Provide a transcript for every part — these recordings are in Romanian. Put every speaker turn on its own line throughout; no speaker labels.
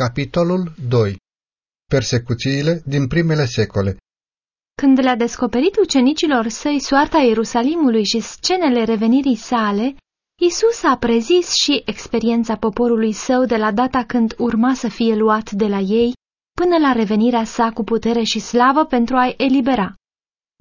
Capitolul 2 Persecuțiile din primele secole
Când le-a descoperit ucenicilor săi soarta Ierusalimului și scenele revenirii sale, Isus a prezis și experiența poporului său de la data când urma să fie luat de la ei până la revenirea sa cu putere și slavă pentru a-i elibera.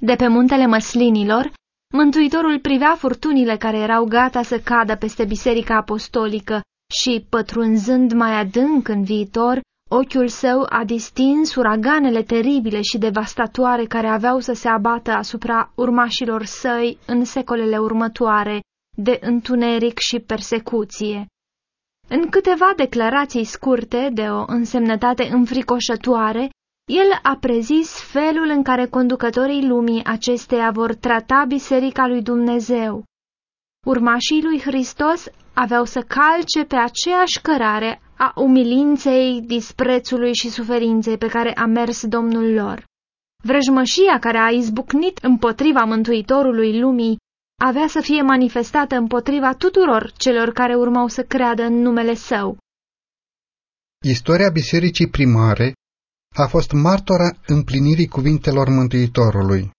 De pe muntele măslinilor, Mântuitorul privea furtunile care erau gata să cadă peste biserica apostolică și, pătrunzând mai adânc în viitor, ochiul său a distins uraganele teribile și devastatoare care aveau să se abată asupra urmașilor săi în secolele următoare de întuneric și persecuție. În câteva declarații scurte de o însemnătate înfricoșătoare, el a prezis felul în care conducătorii lumii acesteia vor trata Biserica lui Dumnezeu. Urmașii lui Hristos aveau să calce pe aceeași cărare a umilinței, disprețului și suferinței pe care a mers Domnul lor. Vrăjmășia care a izbucnit împotriva Mântuitorului lumii avea să fie manifestată împotriva tuturor celor care urmau să creadă în numele său.
Istoria bisericii primare a fost martora împlinirii cuvintelor Mântuitorului.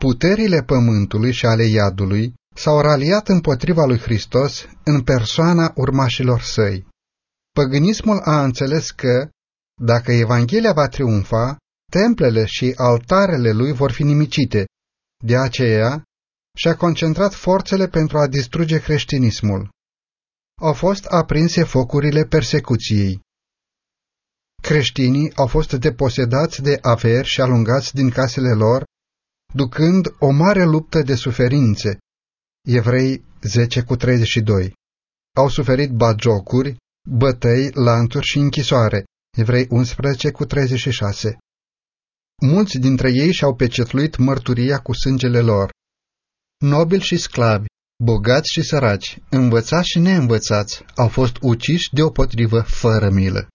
Puterile pământului și ale iadului s-au raliat împotriva lui Hristos în persoana urmașilor săi. Păgânismul a înțeles că, dacă Evanghelia va triumfa, templele și altarele lui vor fi nimicite. De aceea, și-a concentrat forțele pentru a distruge creștinismul. Au fost aprinse focurile persecuției. Creștinii au fost deposedați de averi și alungați din casele lor, ducând o mare luptă de suferințe. Evrei 10 cu 32 Au suferit bagiocuri, bătăi, lanturi și închisoare. Evrei 11 cu 36 Mulți dintre ei și-au pecetluit mărturia cu sângele lor. Nobili și sclavi, bogați și săraci, învățați și neînvățați, au fost uciși deopotrivă fără milă.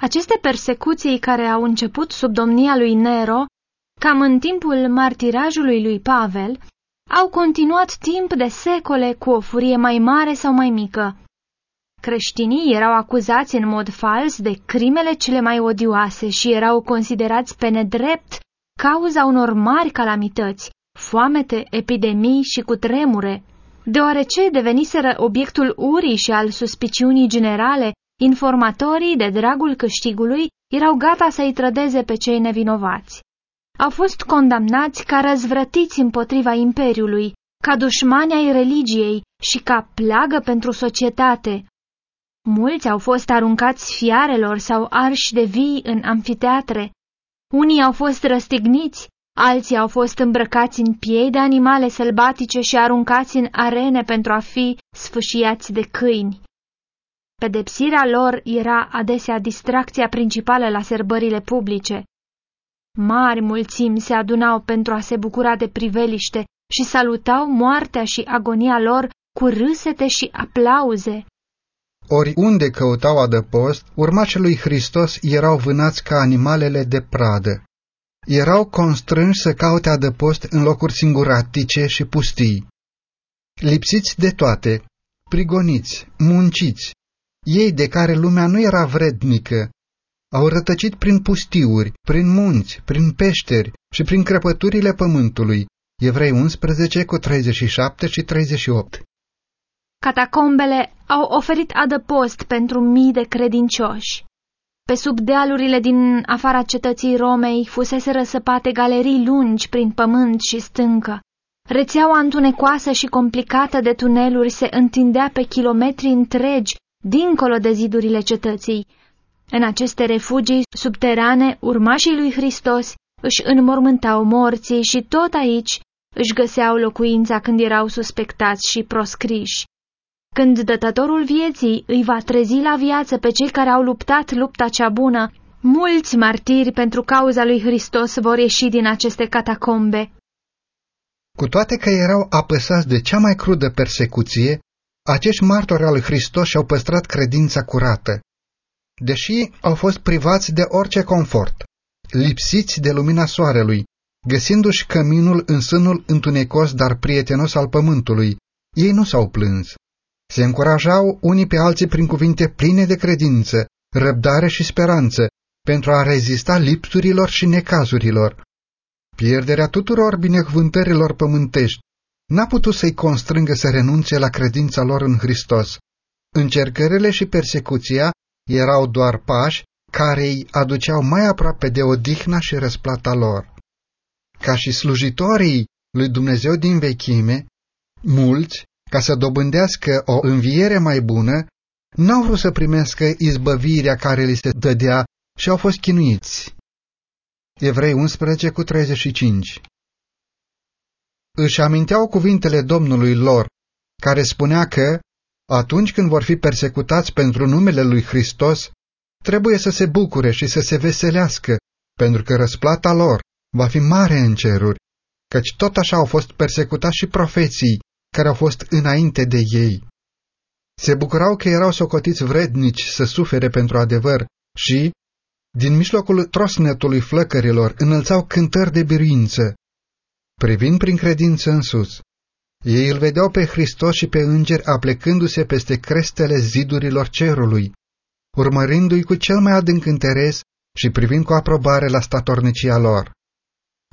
Aceste persecuții care au început sub domnia lui Nero, cam în timpul martirajului lui Pavel, au continuat timp de secole cu o furie mai mare sau mai mică. Creștinii erau acuzați în mod fals de crimele cele mai odioase și erau considerați pe nedrept cauza unor mari calamități, foamete, epidemii și cutremure. Deoarece deveniseră obiectul urii și al suspiciunii generale, informatorii, de dragul câștigului, erau gata să-i trădeze pe cei nevinovați. Au fost condamnați ca răzvrătiți împotriva imperiului, ca dușmani ai religiei și ca plagă pentru societate. Mulți au fost aruncați fiarelor sau arși de vii în amfiteatre. Unii au fost răstigniți, alții au fost îmbrăcați în piei de animale sălbatice și aruncați în arene pentru a fi sfâșiați de câini. Pedepsirea lor era adesea distracția principală la serbările publice. Mari mulțimi se adunau pentru a se bucura de priveliște și salutau moartea și agonia lor cu râsete și aplauze.
Oriunde căutau adăpost, urmașii lui Hristos erau vânați ca animalele de pradă. Erau constrânși să caute adăpost în locuri singuratice și pustii. Lipsiți de toate, prigoniți, munciți, ei de care lumea nu era vrednică, au rătăcit prin pustiuri, prin munți, prin peșteri și prin crăpăturile pământului. Evrei 11 cu 37 și 38
Catacombele au oferit adăpost pentru mii de credincioși. Pe sub dealurile din afara cetății Romei fusese răsăpate galerii lungi prin pământ și stâncă. Rețeaua întunecoasă și complicată de tuneluri se întindea pe kilometri întregi, dincolo de zidurile cetății. În aceste refugii subterane, urmașii lui Hristos își înmormântau morții și tot aici își găseau locuința când erau suspectați și proscriși. Când dătătorul vieții îi va trezi la viață pe cei care au luptat lupta cea bună, mulți martiri pentru cauza lui Hristos vor ieși din aceste catacombe.
Cu toate că erau apăsați de cea mai crudă persecuție, acești martori al lui Hristos și-au păstrat credința curată. Deși au fost privați de orice confort, lipsiți de lumina soarelui, găsindu-și căminul în sânul întunecos, dar prietenos al pământului, ei nu s-au plâns. Se încurajau unii pe alții prin cuvinte pline de credință răbdare și speranță pentru a rezista lipsurilor și necazurilor. Pierderea tuturor binecuvântărilor pământești n-a putut să-i constrângă să renunțe la credința lor în Hristos. Încercările și persecuția erau doar pași care îi aduceau mai aproape de odihna și răsplata lor. Ca și slujitorii lui Dumnezeu din vechime, mulți, ca să dobândească o înviere mai bună, n-au vrut să primească izbăvirea care li se dădea și au fost chinuiți. Evrei 11 cu 35 Își aminteau cuvintele Domnului lor, care spunea că, atunci când vor fi persecutați pentru numele lui Hristos, trebuie să se bucure și să se veselească, pentru că răsplata lor va fi mare în ceruri, căci tot așa au fost persecutați și profeții care au fost înainte de ei. Se bucurau că erau socotiți vrednici să sufere pentru adevăr și, din mijlocul trosnetului flăcărilor, înălțau cântări de biruință. Privind prin credință în sus, ei îl vedeau pe Hristos și pe îngeri aplecându-se peste crestele zidurilor cerului, urmărindu-i cu cel mai adânc interes și privind cu aprobare la statornicia lor.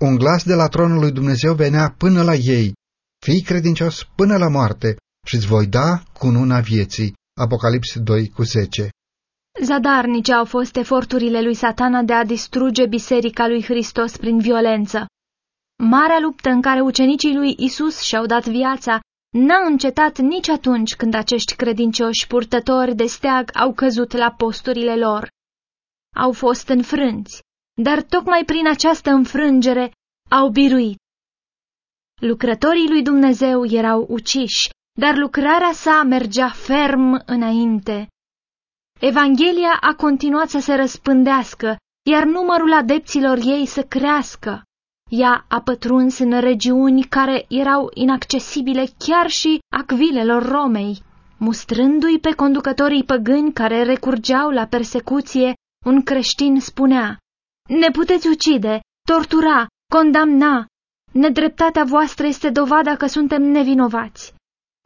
Un glas de la tronul lui Dumnezeu venea până la ei, fii credincios până la moarte și îți voi da cununa vieții. Apocalips 2 cu 10
Zadarnice au fost eforturile lui satana de a distruge biserica lui Hristos prin violență. Marea luptă în care ucenicii lui Isus și-au dat viața n-a încetat nici atunci când acești credincioși purtători de steag au căzut la posturile lor. Au fost înfrânți, dar tocmai prin această înfrângere au biruit. Lucrătorii lui Dumnezeu erau uciși, dar lucrarea sa mergea ferm înainte. Evanghelia a continuat să se răspândească, iar numărul adepților ei să crească. Ea a pătruns în regiuni care erau inaccesibile chiar și acvilelor Romei. Mustrându-i pe conducătorii păgâni care recurgeau la persecuție, un creștin spunea, Ne puteți ucide, tortura, condamna. Nedreptatea voastră este dovada că suntem nevinovați.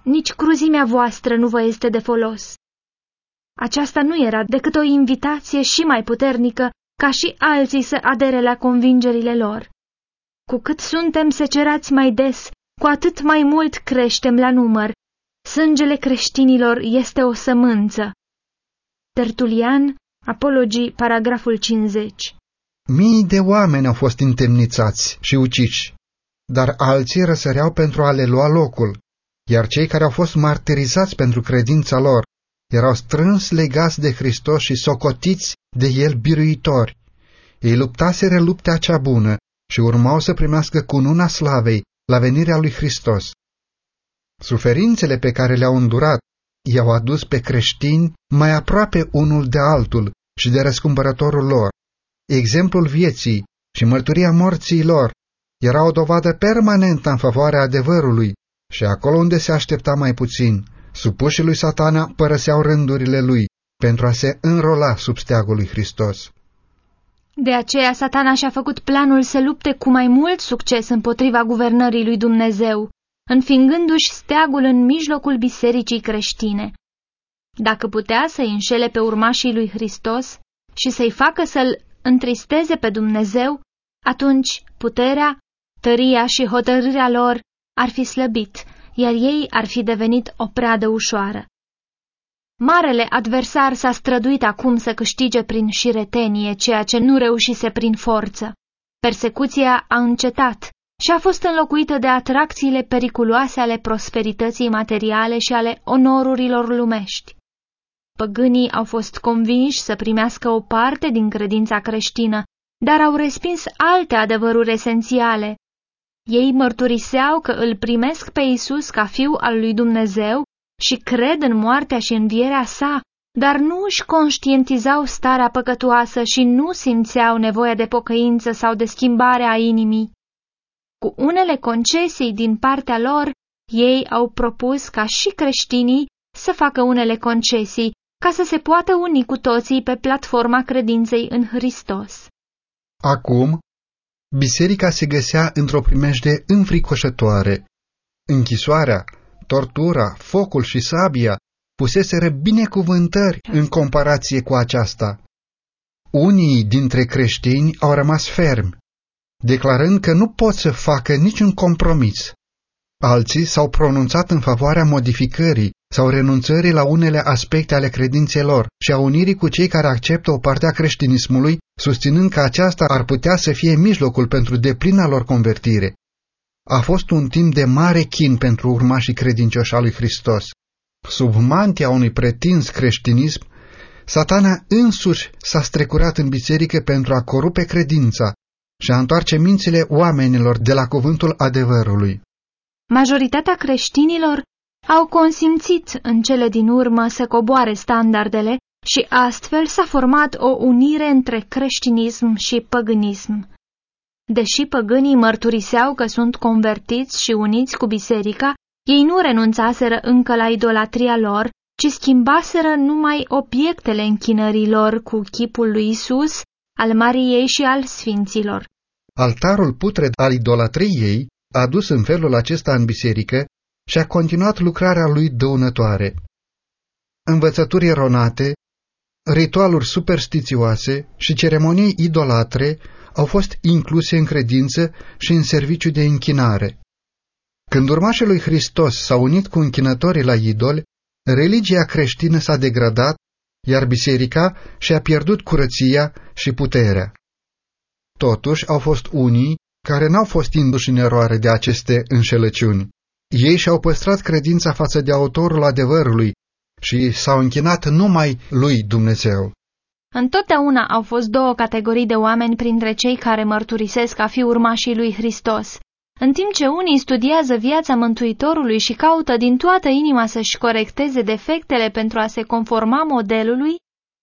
Nici cruzimea voastră nu vă este de folos. Aceasta nu era decât o invitație și mai puternică ca și alții să adere la convingerile lor. Cu cât suntem secerați mai des, cu atât mai mult creștem la număr. Sângele creștinilor este o sămânță. Tertulian, Apologii, paragraful 50
Mii de oameni au fost întemnițați și uciși, dar alții răsăreau pentru a le lua locul, iar cei care au fost martirizați pentru credința lor erau strâns legați de Hristos și socotiți de El biruitori. Ei luptaseră luptea cea bună și urmau să primească cununa slavei la venirea lui Hristos. Suferințele pe care le-au îndurat i-au adus pe creștini mai aproape unul de altul și de răscumpărătorul lor. Exemplul vieții și mărturia morții lor era o dovadă permanentă în favoarea adevărului și acolo unde se aștepta mai puțin, supușii lui satana părăseau rândurile lui pentru a se înrola sub steagul lui Hristos.
De aceea satana și-a făcut planul să lupte cu mai mult succes împotriva guvernării lui Dumnezeu, înfingându-și steagul în mijlocul bisericii creștine. Dacă putea să-i înșele pe urmașii lui Hristos și să-i facă să-l întristeze pe Dumnezeu, atunci puterea, tăria și hotărârea lor ar fi slăbit, iar ei ar fi devenit o pradă ușoară. Marele adversar s-a străduit acum să câștige prin șiretenie ceea ce nu reușise prin forță. Persecuția a încetat și a fost înlocuită de atracțiile periculoase ale prosperității materiale și ale onorurilor lumești. Păgânii au fost convinși să primească o parte din credința creștină, dar au respins alte adevăruri esențiale. Ei mărturiseau că îl primesc pe Isus ca fiu al lui Dumnezeu și cred în moartea și învierea sa, dar nu își conștientizau starea păcătoasă și nu simțeau nevoia de pocăință sau de schimbare a inimii. Cu unele concesii din partea lor, ei au propus ca și creștinii să facă unele concesii ca să se poată uni cu toții pe platforma credinței în Hristos.
Acum, biserica se găsea într-o primejde înfricoșătoare. Închisoarea, tortura, focul și sabia puseseră binecuvântări în comparație cu aceasta. Unii dintre creștini au rămas fermi, declarând că nu pot să facă niciun compromis. Alții s-au pronunțat în favoarea modificării sau renunțării la unele aspecte ale credinței lor și a unirii cu cei care acceptă o parte a creștinismului, susținând că aceasta ar putea să fie mijlocul pentru deplina lor convertire. A fost un timp de mare chin pentru urmașii credincioși al lui Hristos. Sub mantia unui pretins creștinism, satana însuși s-a strecurat în biserică pentru a corupe credința și a întoarce mințile oamenilor de la cuvântul adevărului.
Majoritatea creștinilor au consimțit în cele din urmă să coboare standardele și astfel s-a format o unire între creștinism și păgânism. Deși păgânii mărturiseau că sunt convertiți și uniți cu biserica, ei nu renunțaseră încă la idolatria lor, ci schimbaseră numai obiectele închinărilor cu chipul lui Isus, al Mariei și al Sfinților.
Altarul putred al idolatriei a dus în felul acesta în biserică și a continuat lucrarea lui dăunătoare. Învățături eronate, ritualuri superstițioase și ceremonii idolatre au fost incluse în credință și în serviciu de închinare. Când urmașii lui Hristos s-au unit cu închinătorii la idol, religia creștină s-a degradat, iar biserica și-a pierdut curăția și puterea. Totuși au fost unii care n-au fost induși în eroare de aceste înșelăciuni. Ei și-au păstrat credința față de autorul adevărului și s-au închinat numai lui Dumnezeu.
Întotdeauna au fost două categorii de oameni printre cei care mărturisesc a fi urmașii lui Hristos. În timp ce unii studiază viața Mântuitorului și caută din toată inima să-și corecteze defectele pentru a se conforma modelului,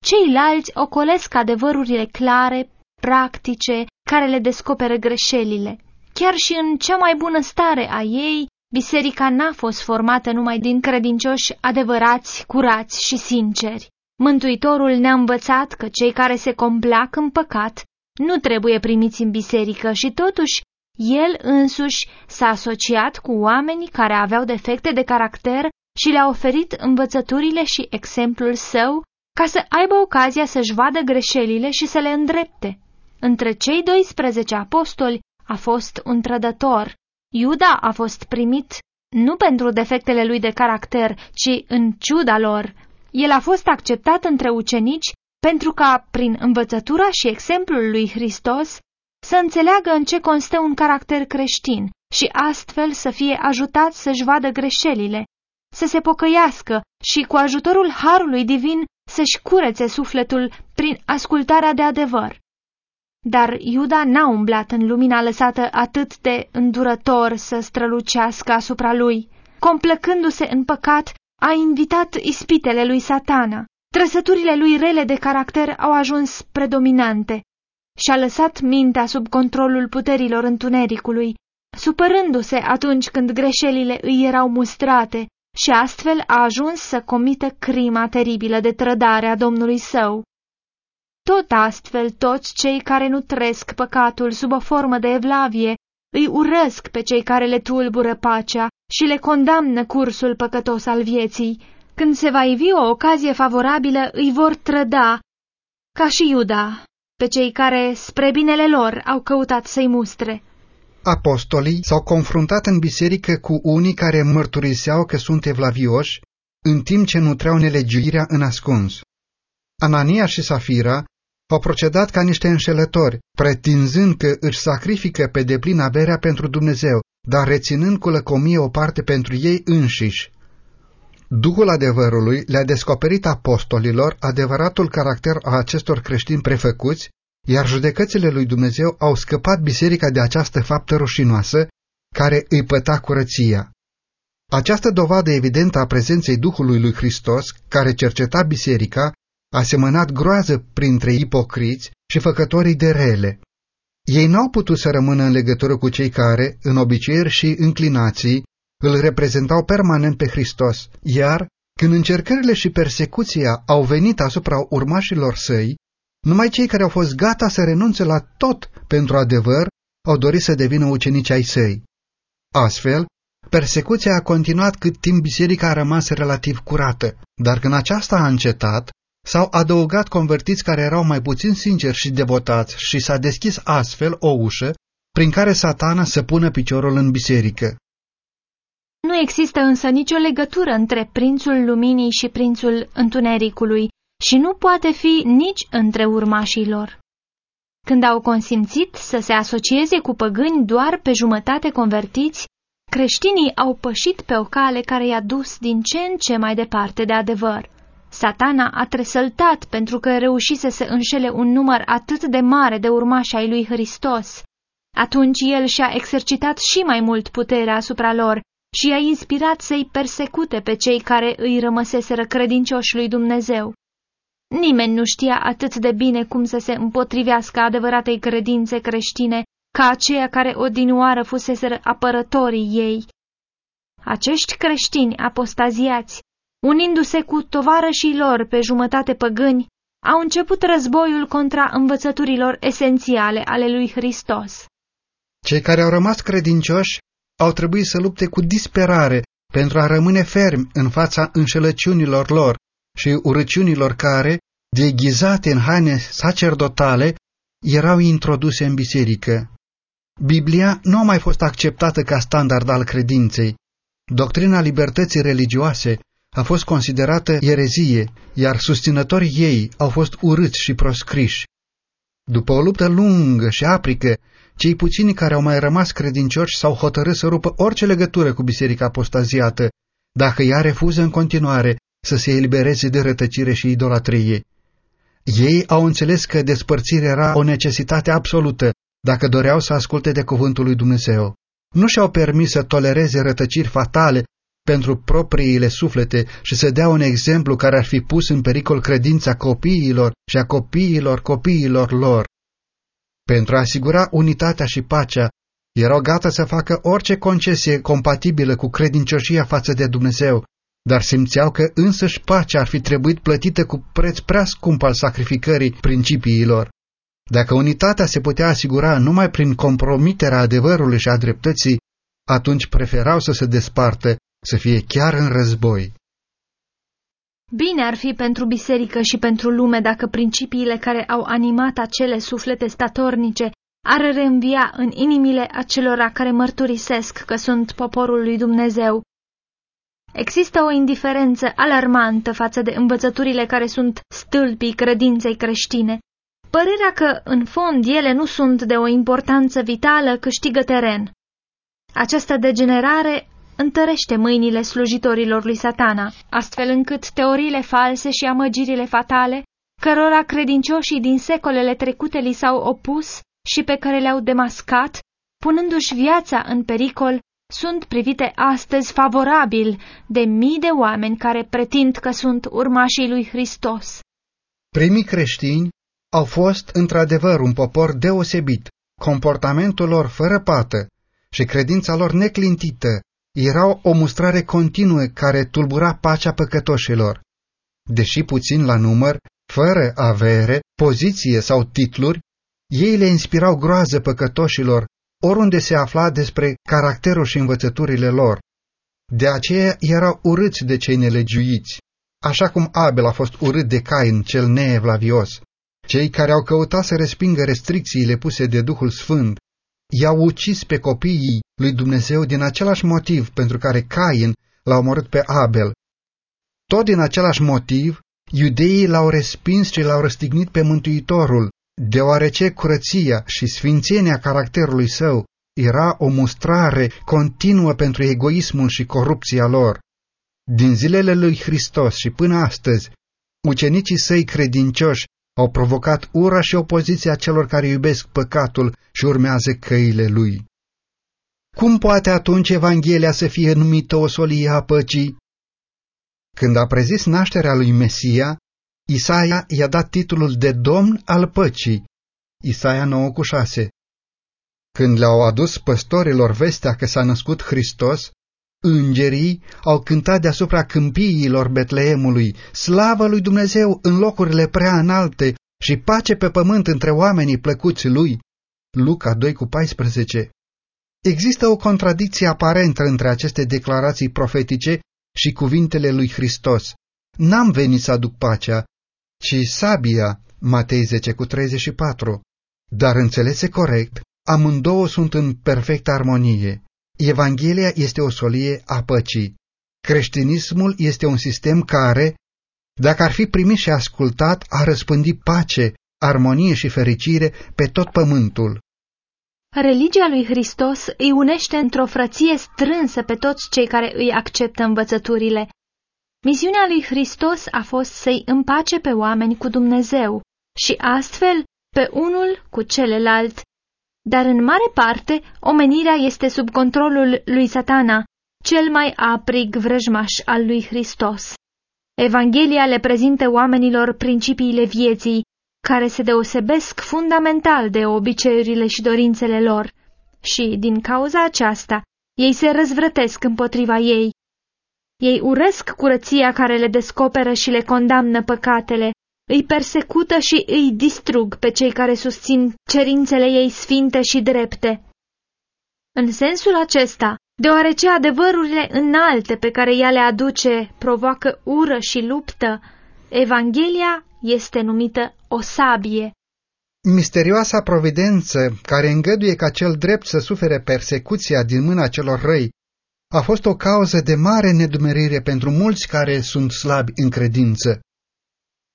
ceilalți ocolesc adevărurile clare, practice, care le descoperă greșelile. Chiar și în cea mai bună stare a ei, biserica n-a fost formată numai din credincioși adevărați, curați și sinceri. Mântuitorul ne-a învățat că cei care se complac în păcat nu trebuie primiți în biserică și totuși el însuși s-a asociat cu oamenii care aveau defecte de caracter și le-a oferit învățăturile și exemplul său ca să aibă ocazia să-și vadă greșelile și să le îndrepte. Între cei 12 apostoli a fost un trădător. Iuda a fost primit nu pentru defectele lui de caracter, ci în ciuda lor. El a fost acceptat între ucenici pentru ca, prin învățătura și exemplul lui Hristos, să înțeleagă în ce constă un caracter creștin și astfel să fie ajutat să-și vadă greșelile, să se pocăiască și cu ajutorul Harului Divin să-și curețe sufletul prin ascultarea de adevăr. Dar Iuda n-a umblat în lumina lăsată atât de îndurător să strălucească asupra lui. Complăcându-se în păcat, a invitat ispitele lui satana. Trăsăturile lui rele de caracter au ajuns predominante și-a lăsat mintea sub controlul puterilor întunericului, supărându-se atunci când greșelile îi erau mustrate și astfel a ajuns să comită crima teribilă de trădare a Domnului său. Tot astfel, toți cei care nu trăiesc păcatul sub o formă de evlavie îi urăsc pe cei care le tulbură pacea și le condamnă cursul păcătos al vieții. Când se va ivi o ocazie favorabilă, îi vor trăda, ca și Iuda, pe cei care, spre binele lor, au căutat să-i mustre.
Apostolii s-au confruntat în biserică cu unii care mărturiseau că sunt evlavioși, în timp ce nutreau nelegiuirea în ascuns. Anania și Safira au procedat ca niște înșelători, pretinzând că își sacrifică pe deplin averea pentru Dumnezeu, dar reținând cu lăcomie o parte pentru ei înșiși. Duhul adevărului le-a descoperit apostolilor adevăratul caracter a acestor creștini prefăcuți, iar judecățile lui Dumnezeu au scăpat biserica de această faptă rușinoasă care îi păta curăția. Această dovadă evidentă a prezenței Duhului lui Hristos, care cerceta biserica, a semănat groază printre ipocriți și făcătorii de rele. Ei n-au putut să rămână în legătură cu cei care, în obiceiuri și înclinații, îl reprezentau permanent pe Hristos, iar, când încercările și persecuția au venit asupra urmașilor săi, numai cei care au fost gata să renunțe la tot pentru adevăr au dorit să devină ucenici ai săi. Astfel, Persecuția a continuat cât timp biserica a rămas relativ curată, dar când aceasta a încetat, s-au adăugat convertiți care erau mai puțin sinceri și devotați și s-a deschis astfel o ușă prin care satana să pună piciorul în biserică.
Nu există însă nicio legătură între prințul luminii și prințul întunericului și nu poate fi nici între urmașii lor. Când au consimțit să se asocieze cu păgâni doar pe jumătate convertiți, creștinii au pășit pe o cale care i-a dus din ce în ce mai departe de adevăr. Satana a tresăltat pentru că reușise să înșele un număr atât de mare de urmași ai lui Hristos. Atunci el și-a exercitat și mai mult puterea asupra lor și i-a inspirat să-i persecute pe cei care îi rămăseseră credincioși lui Dumnezeu. Nimeni nu știa atât de bine cum să se împotrivească adevăratei credințe creștine ca aceia care odinioară fuseseră apărătorii ei. Acești creștini apostaziați, unindu-se cu tovarășii lor pe jumătate păgâni, au început războiul contra învățăturilor esențiale ale lui Hristos.
Cei care au rămas credincioși au trebuit să lupte cu disperare pentru a rămâne fermi în fața înșelăciunilor lor și urăciunilor care, deghizate în haine sacerdotale, erau introduse în biserică. Biblia nu a mai fost acceptată ca standard al credinței. Doctrina libertății religioase a fost considerată erezie, iar susținătorii ei au fost urâți și proscriși. După o luptă lungă și aprică, cei puțini care au mai rămas credincioși s-au hotărât să rupă orice legătură cu biserica apostaziată, dacă ea refuză în continuare să se elibereze de rătăcire și idolatrie. Ei au înțeles că despărțirea era o necesitate absolută dacă doreau să asculte de cuvântul lui Dumnezeu. Nu și-au permis să tolereze rătăciri fatale pentru propriile suflete și să dea un exemplu care ar fi pus în pericol credința copiilor și a copiilor copiilor lor. Pentru a asigura unitatea și pacea, erau gata să facă orice concesie compatibilă cu credincioșia față de Dumnezeu, dar simțeau că însăși pacea ar fi trebuit plătită cu preț prea scump al sacrificării principiilor. Dacă unitatea se putea asigura numai prin compromiterea adevărului și a dreptății, atunci preferau să se despartă, să fie chiar în război.
Bine ar fi pentru biserică și pentru lume dacă principiile care au animat acele suflete statornice ar reînvia în inimile acelora care mărturisesc că sunt poporul lui Dumnezeu. Există o indiferență alarmantă față de învățăturile care sunt stâlpii credinței creștine. Părerea că, în fond, ele nu sunt de o importanță vitală câștigă teren. Această degenerare întărește mâinile slujitorilor lui satana, astfel încât teoriile false și amăgirile fatale, cărora credincioșii din secolele trecute li s-au opus și pe care le-au demascat, punându-și viața în pericol, sunt privite astăzi favorabil de mii de oameni care pretind că sunt urmașii lui Hristos.
Primii creștini au fost într-adevăr un popor deosebit, comportamentul lor fără pată și credința lor neclintită erau o mustrare continuă care tulbura pacea păcătoșilor. Deși puțin la număr, fără avere, poziție sau titluri, ei le inspirau groază păcătoșilor oriunde se afla despre caracterul și învățăturile lor. De aceea erau urâți de cei nelegiuiți, așa cum Abel a fost urât de Cain, cel neevlavios. Cei care au căutat să respingă restricțiile puse de Duhul Sfânt i-au ucis pe copiii lui Dumnezeu din același motiv pentru care Cain l-a omorât pe Abel. Tot din același motiv, iudeii l-au respins și l-au răstignit pe Mântuitorul, deoarece curăția și sfințenia caracterului său era o mustrare continuă pentru egoismul și corupția lor. Din zilele lui Hristos și până astăzi, ucenicii săi credincioși au provocat ura și opoziția celor care iubesc păcatul și urmează căile lui. Cum poate atunci Evanghelia să fie numită o solie a păcii? Când a prezis nașterea lui Mesia, Isaia i-a dat titlul de Domn al păcii, Isaia 9 cu 6. Când le-au adus păstorilor vestea că s-a născut Hristos, îngerii au cântat deasupra câmpiilor Betleemului, slavă lui Dumnezeu în locurile prea înalte și pace pe pământ între oamenii plăcuți lui. Luca 2 cu 14 Există o contradicție aparentă între aceste declarații profetice și cuvintele lui Hristos. N-am venit să aduc pacea, ci sabia, Matei 10 cu 34. Dar înțelese corect, amândouă sunt în perfectă armonie. Evanghelia este o solie a păcii. Creștinismul este un sistem care, dacă ar fi primit și ascultat, a răspândit pace, armonie și fericire pe tot pământul.
Religia lui Hristos îi unește într-o frăție strânsă pe toți cei care îi acceptă învățăturile. Misiunea lui Hristos a fost să-i împace pe oameni cu Dumnezeu și astfel pe unul cu celălalt. Dar în mare parte, omenirea este sub controlul lui satana, cel mai aprig vrăjmaș al lui Hristos. Evanghelia le prezintă oamenilor principiile vieții, care se deosebesc fundamental de obiceiurile și dorințele lor, și, din cauza aceasta, ei se răzvrătesc împotriva ei. Ei urăsc curăția care le descoperă și le condamnă păcatele, îi persecută și îi distrug pe cei care susțin cerințele ei sfinte și drepte. În sensul acesta, deoarece adevărurile înalte pe care ea le aduce provoacă ură și luptă, Evanghelia este numită o sabie.
Misterioasa providență care îngăduie ca cel drept să sufere persecuția din mâna celor răi a fost o cauză de mare nedumerire pentru mulți care sunt slabi în credință.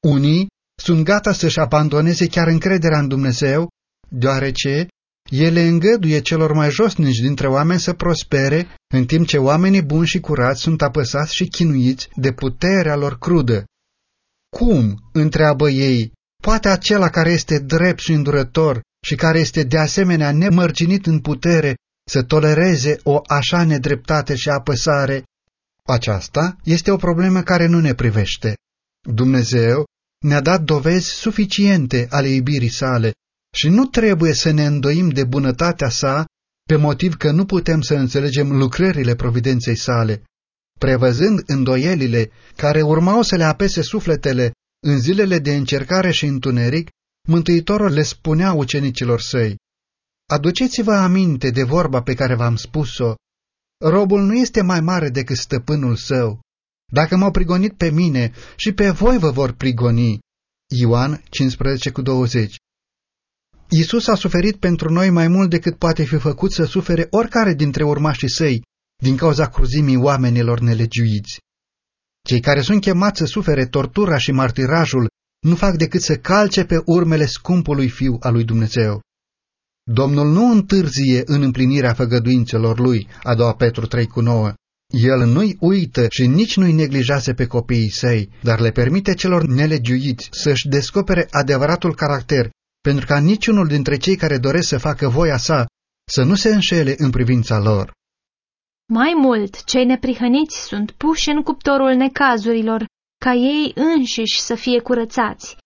Unii sunt gata să-și abandoneze chiar încrederea în Dumnezeu, deoarece ele îngăduie celor mai josnici dintre oameni să prospere, în timp ce oamenii buni și curați sunt apăsați și chinuiți de puterea lor crudă. Cum, întreabă ei, poate acela care este drept și îndurător și care este de asemenea nemărginit în putere să tolereze o așa nedreptate și apăsare? Aceasta este o problemă care nu ne privește. Dumnezeu ne-a dat dovezi suficiente ale iubirii sale și nu trebuie să ne îndoim de bunătatea sa pe motiv că nu putem să înțelegem lucrările providenței sale. Prevăzând îndoielile care urmau să le apese sufletele în zilele de încercare și întuneric, Mântuitorul le spunea ucenicilor săi, Aduceți-vă aminte de vorba pe care v-am spus-o, robul nu este mai mare decât stăpânul său. Dacă m-au prigonit pe mine, și pe voi vă vor prigoni. Ioan 15 cu 20 Iisus a suferit pentru noi mai mult decât poate fi făcut să sufere oricare dintre urmașii săi, din cauza cruzimii oamenilor nelegiuiți. Cei care sunt chemați să sufere tortura și martirajul nu fac decât să calce pe urmele scumpului fiu al lui Dumnezeu. Domnul nu întârzie în împlinirea făgăduințelor lui, a doua Petru 3 cu 9. El nu-i uită și nici nu-i neglijează pe copiii săi, dar le permite celor nelegiuiți să-și descopere adevăratul caracter, pentru ca niciunul dintre cei care doresc să facă voia sa să nu se înșele în privința lor.
Mai mult, cei neprihăniți sunt puși în cuptorul necazurilor, ca ei înșiși să fie curățați,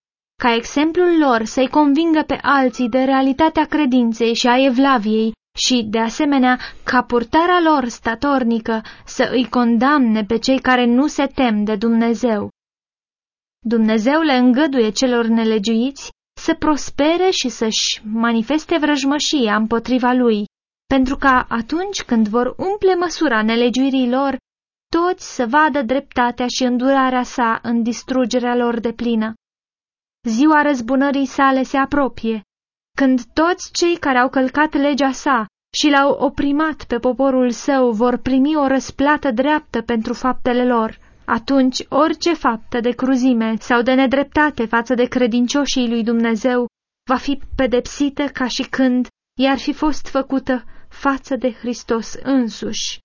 ca exemplul lor să-i convingă pe alții de realitatea credinței și a evlaviei și, de asemenea, ca purtarea lor statornică să îi condamne pe cei care nu se tem de Dumnezeu. Dumnezeu le îngăduie celor nelegiuiți să prospere și să-și manifeste vrăjmășia împotriva lui, pentru ca atunci când vor umple măsura nelegiuirii lor, toți să vadă dreptatea și îndurarea sa în distrugerea lor de plină. Ziua răzbunării sale se apropie, când toți cei care au călcat legea sa și l-au oprimat pe poporul său vor primi o răsplată dreaptă pentru faptele lor, atunci orice faptă de cruzime sau de nedreptate față de credincioșii lui Dumnezeu va fi pedepsită ca și când i-ar fi fost făcută față de Hristos însuși.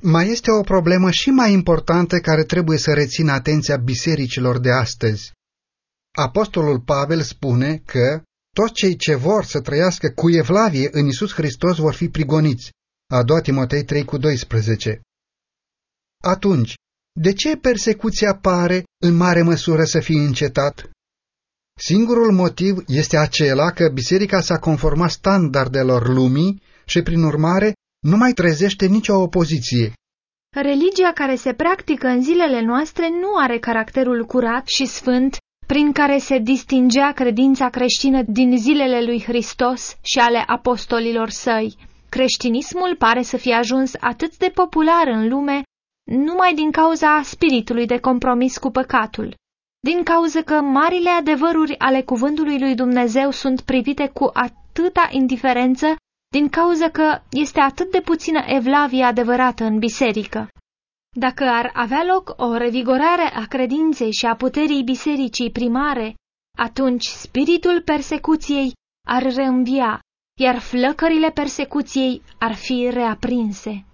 Mai este o problemă și mai importantă care trebuie să rețină atenția bisericilor de astăzi. Apostolul Pavel spune că toți cei ce vor să trăiască cu evlavie în Isus Hristos vor fi prigoniți. A doua Timotei 3 cu 12. Atunci, de ce persecuția pare în mare măsură să fie încetat? Singurul motiv este acela că biserica s-a conformat standardelor lumii și, prin urmare, nu mai trezește nicio opoziție.
Religia care se practică în zilele noastre nu are caracterul curat și sfânt prin care se distingea credința creștină din zilele lui Hristos și ale apostolilor săi. Creștinismul pare să fie ajuns atât de popular în lume numai din cauza spiritului de compromis cu păcatul, din cauza că marile adevăruri ale cuvântului lui Dumnezeu sunt privite cu atâta indiferență, din cauza că este atât de puțină evlavie adevărată în biserică. Dacă ar avea loc o revigorare a credinței și a puterii bisericii primare, atunci spiritul persecuției ar reînvia, iar flăcările persecuției ar fi reaprinse.